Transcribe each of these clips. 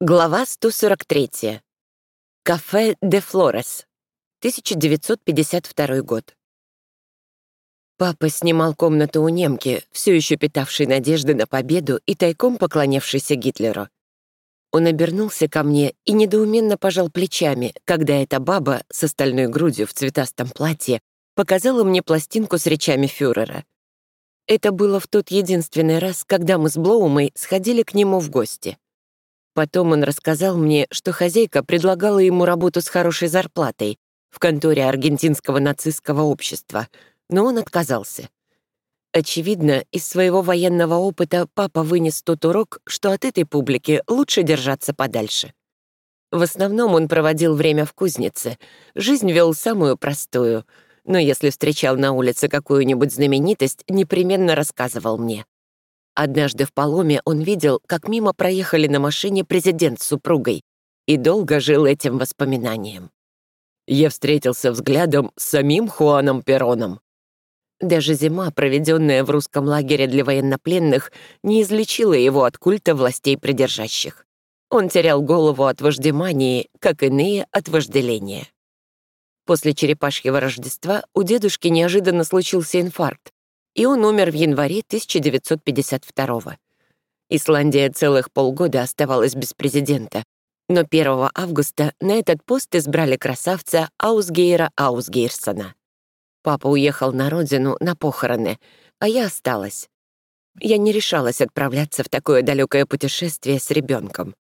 Глава 143. Кафе «Де Флорес», 1952 год. Папа снимал комнату у немки, все еще питавшей надежды на победу и тайком поклонявшейся Гитлеру. Он обернулся ко мне и недоуменно пожал плечами, когда эта баба с остальной грудью в цветастом платье показала мне пластинку с речами фюрера. Это было в тот единственный раз, когда мы с Блоумой сходили к нему в гости. Потом он рассказал мне, что хозяйка предлагала ему работу с хорошей зарплатой в конторе аргентинского нацистского общества, но он отказался. Очевидно, из своего военного опыта папа вынес тот урок, что от этой публики лучше держаться подальше. В основном он проводил время в кузнице, жизнь вел самую простую, но если встречал на улице какую-нибудь знаменитость, непременно рассказывал мне. Однажды в Паломе он видел, как мимо проехали на машине президент с супругой, и долго жил этим воспоминанием. Я встретился взглядом с самим Хуаном Пероном. Даже зима, проведенная в русском лагере для военнопленных, не излечила его от культа властей придержащих. Он терял голову от вождемании, как иные от вожделения. После черепашьего Рождества у дедушки неожиданно случился инфаркт, и он умер в январе 1952 -го. Исландия целых полгода оставалась без президента, но 1 августа на этот пост избрали красавца Аусгейра Аусгейрсона. Папа уехал на родину на похороны, а я осталась. Я не решалась отправляться в такое далекое путешествие с ребенком.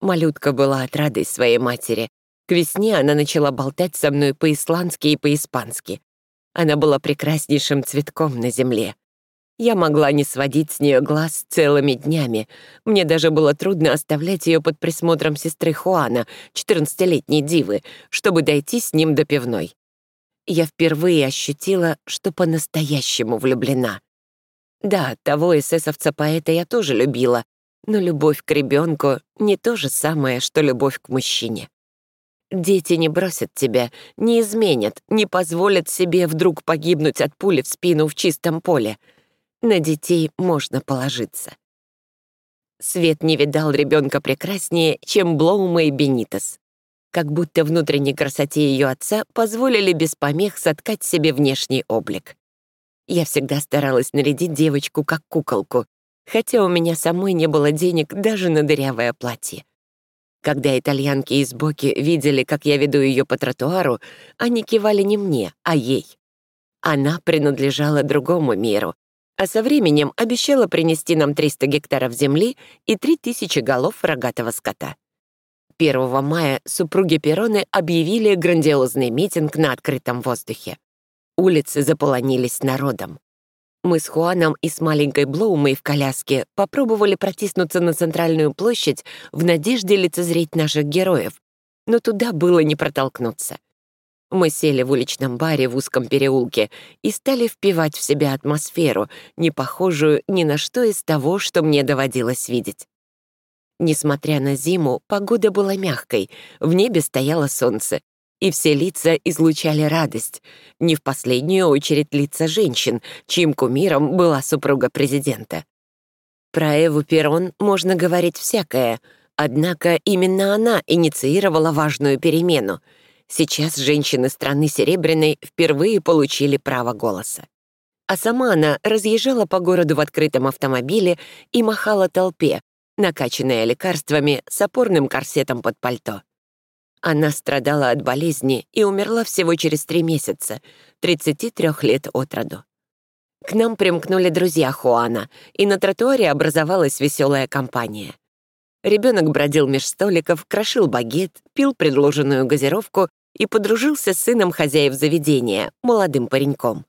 Малютка была отрадой своей матери. К весне она начала болтать со мной по-исландски и по-испански. Она была прекраснейшим цветком на земле. Я могла не сводить с нее глаз целыми днями. Мне даже было трудно оставлять ее под присмотром сестры Хуана, 14-летней дивы, чтобы дойти с ним до пивной. Я впервые ощутила, что по-настоящему влюблена. Да, того эсэсовца-поэта я тоже любила, но любовь к ребенку не то же самое, что любовь к мужчине. Дети не бросят тебя, не изменят, не позволят себе вдруг погибнуть от пули в спину в чистом поле. На детей можно положиться. Свет не видал ребенка прекраснее, чем Блоума и Бенитас. Как будто внутренней красоте ее отца позволили без помех соткать себе внешний облик. Я всегда старалась нарядить девочку как куколку, хотя у меня самой не было денег даже на дырявое платье. Когда итальянки из Боки видели, как я веду ее по тротуару, они кивали не мне, а ей. Она принадлежала другому миру, а со временем обещала принести нам 300 гектаров земли и 3000 голов рогатого скота. 1 мая супруги Перроны объявили грандиозный митинг на открытом воздухе. Улицы заполонились народом. Мы с Хуаном и с маленькой Блоумой в коляске попробовали протиснуться на центральную площадь в надежде лицезреть наших героев, но туда было не протолкнуться. Мы сели в уличном баре в узком переулке и стали впивать в себя атмосферу, не похожую ни на что из того, что мне доводилось видеть. Несмотря на зиму, погода была мягкой, в небе стояло солнце, и все лица излучали радость, не в последнюю очередь лица женщин, чьим кумиром была супруга президента. Про Эву Перрон можно говорить всякое, однако именно она инициировала важную перемену. Сейчас женщины страны Серебряной впервые получили право голоса. А сама она разъезжала по городу в открытом автомобиле и махала толпе, накачанная лекарствами с опорным корсетом под пальто. Она страдала от болезни и умерла всего через три месяца, 33 лет от роду. К нам примкнули друзья Хуана, и на тротуаре образовалась веселая компания. Ребенок бродил меж столиков, крошил багет, пил предложенную газировку и подружился с сыном хозяев заведения, молодым пареньком.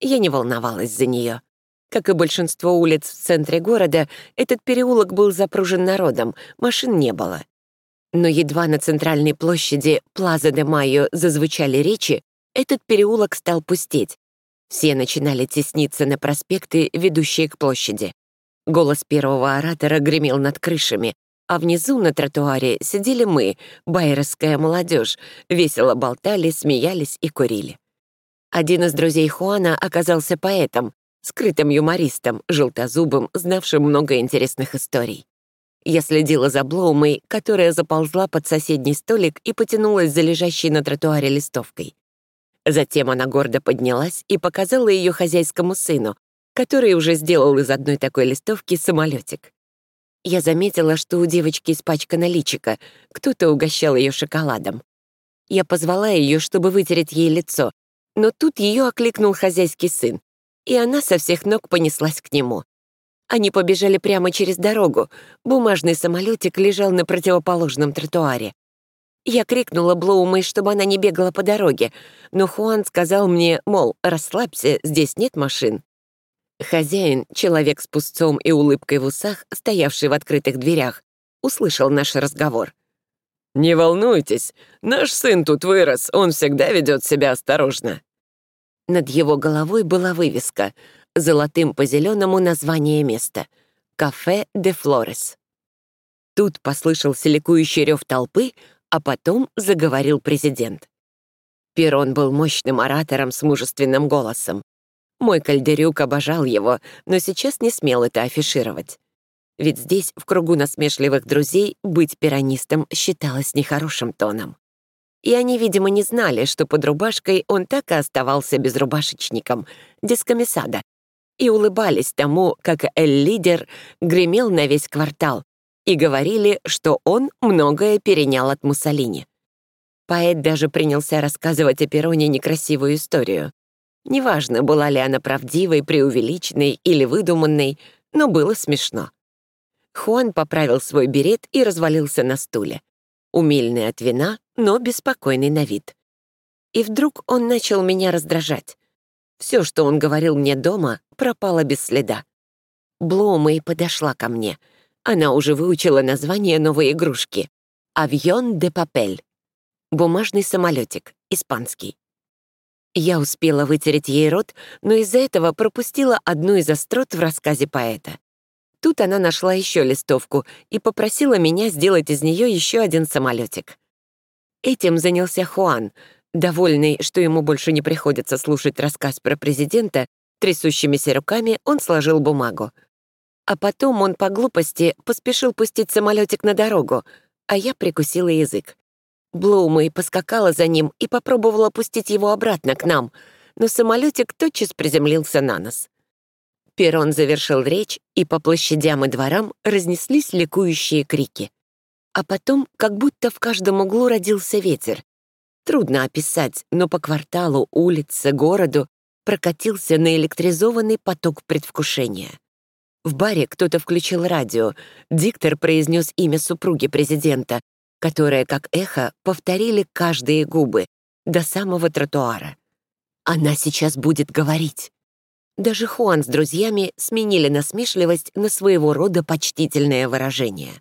Я не волновалась за нее. Как и большинство улиц в центре города, этот переулок был запружен народом, машин не было. Но едва на центральной площади Плаза де Майо зазвучали речи, этот переулок стал пустеть. Все начинали тесниться на проспекты, ведущие к площади. Голос первого оратора гремел над крышами, а внизу на тротуаре сидели мы, байерская молодежь, весело болтали, смеялись и курили. Один из друзей Хуана оказался поэтом, скрытым юмористом, желтозубым, знавшим много интересных историй. Я следила за Блоумой, которая заползла под соседний столик и потянулась за лежащей на тротуаре листовкой. Затем она гордо поднялась и показала ее хозяйскому сыну, который уже сделал из одной такой листовки самолетик. Я заметила, что у девочки испачкана личика, кто-то угощал ее шоколадом. Я позвала ее, чтобы вытереть ей лицо, но тут ее окликнул хозяйский сын, и она со всех ног понеслась к нему. Они побежали прямо через дорогу. Бумажный самолетик лежал на противоположном тротуаре. Я крикнула Блоумой, чтобы она не бегала по дороге, но Хуан сказал мне, мол, расслабься, здесь нет машин. Хозяин, человек с пустцом и улыбкой в усах, стоявший в открытых дверях, услышал наш разговор. «Не волнуйтесь, наш сын тут вырос, он всегда ведет себя осторожно». Над его головой была вывеска — золотым по зеленому название места — «Кафе де Флорес». Тут послышался ликующий рев толпы, а потом заговорил президент. Перрон был мощным оратором с мужественным голосом. Мой кальдерюк обожал его, но сейчас не смел это афишировать. Ведь здесь, в кругу насмешливых друзей, быть пиранистом считалось нехорошим тоном. И они, видимо, не знали, что под рубашкой он так и оставался безрубашечником, дискомиссада, и улыбались тому, как Эль-лидер гремел на весь квартал, и говорили, что он многое перенял от Муссолини. Поэт даже принялся рассказывать о Перроне некрасивую историю. Неважно, была ли она правдивой, преувеличенной или выдуманной, но было смешно. Хуан поправил свой берет и развалился на стуле. Умильный от вина, но беспокойный на вид. И вдруг он начал меня раздражать. Все, что он говорил мне дома, пропало без следа. Блумей подошла ко мне. Она уже выучила название новой игрушки. «Авьон де папель». Бумажный самолетик, испанский. Я успела вытереть ей рот, но из-за этого пропустила одну из острот в рассказе поэта. Тут она нашла еще листовку и попросила меня сделать из нее еще один самолетик. Этим занялся Хуан — Довольный, что ему больше не приходится слушать рассказ про президента, трясущимися руками он сложил бумагу. А потом он по глупости поспешил пустить самолетик на дорогу, а я прикусила язык. Блоумей поскакала за ним и попробовала пустить его обратно к нам, но самолетик тотчас приземлился на нос. Перрон завершил речь, и по площадям и дворам разнеслись ликующие крики. А потом, как будто в каждом углу родился ветер, Трудно описать, но по кварталу, улице, городу прокатился наэлектризованный поток предвкушения. В баре кто-то включил радио, диктор произнес имя супруги президента, которое, как эхо, повторили каждые губы до самого тротуара. Она сейчас будет говорить. Даже Хуан с друзьями сменили насмешливость на своего рода почтительное выражение.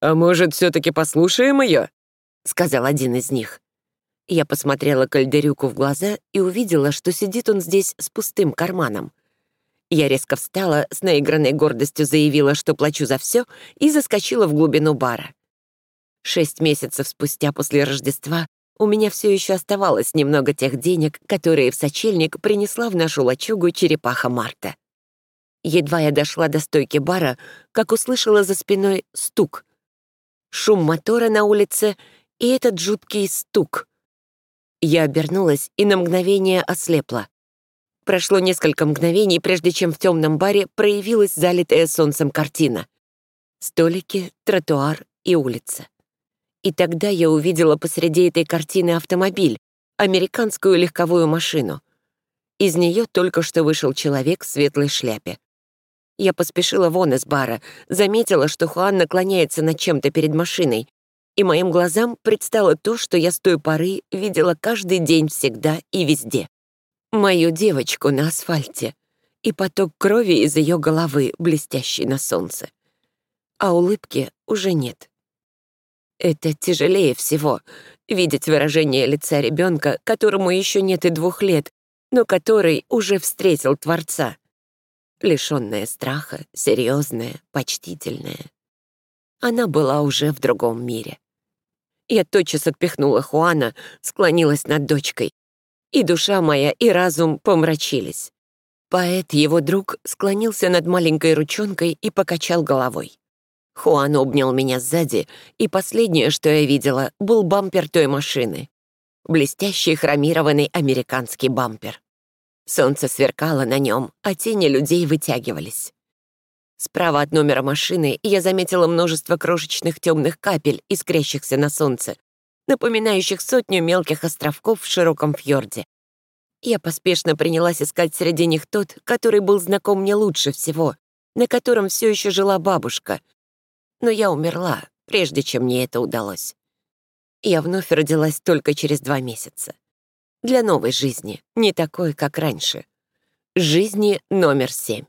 «А может, все-таки послушаем ее?» — сказал один из них. Я посмотрела Кальдерюку в глаза и увидела, что сидит он здесь с пустым карманом. Я резко встала, с наигранной гордостью заявила, что плачу за все, и заскочила в глубину бара. Шесть месяцев спустя после Рождества у меня все еще оставалось немного тех денег, которые в сочельник принесла в нашу лачугу черепаха Марта. Едва я дошла до стойки бара, как услышала за спиной стук. Шум мотора на улице и этот жуткий стук — я обернулась и на мгновение ослепла. Прошло несколько мгновений, прежде чем в темном баре проявилась залитая солнцем картина. Столики, тротуар и улица. И тогда я увидела посреди этой картины автомобиль, американскую легковую машину. Из нее только что вышел человек в светлой шляпе. Я поспешила вон из бара, заметила, что Хуан наклоняется над чем-то перед машиной, и моим глазам предстало то, что я с той поры видела каждый день всегда и везде. Мою девочку на асфальте и поток крови из ее головы, блестящий на солнце. А улыбки уже нет. Это тяжелее всего — видеть выражение лица ребенка, которому еще нет и двух лет, но который уже встретил Творца. Лишенная страха, серьезная, почтительная. Она была уже в другом мире. Я тотчас отпихнула Хуана, склонилась над дочкой. И душа моя, и разум помрачились. Поэт, его друг, склонился над маленькой ручонкой и покачал головой. Хуан обнял меня сзади, и последнее, что я видела, был бампер той машины. Блестящий хромированный американский бампер. Солнце сверкало на нем, а тени людей вытягивались. Справа от номера машины я заметила множество крошечных темных капель, искрящихся на солнце, напоминающих сотню мелких островков в широком фьорде. Я поспешно принялась искать среди них тот, который был знаком мне лучше всего, на котором все еще жила бабушка. Но я умерла, прежде чем мне это удалось. Я вновь родилась только через два месяца. Для новой жизни, не такой, как раньше. Жизни номер семь.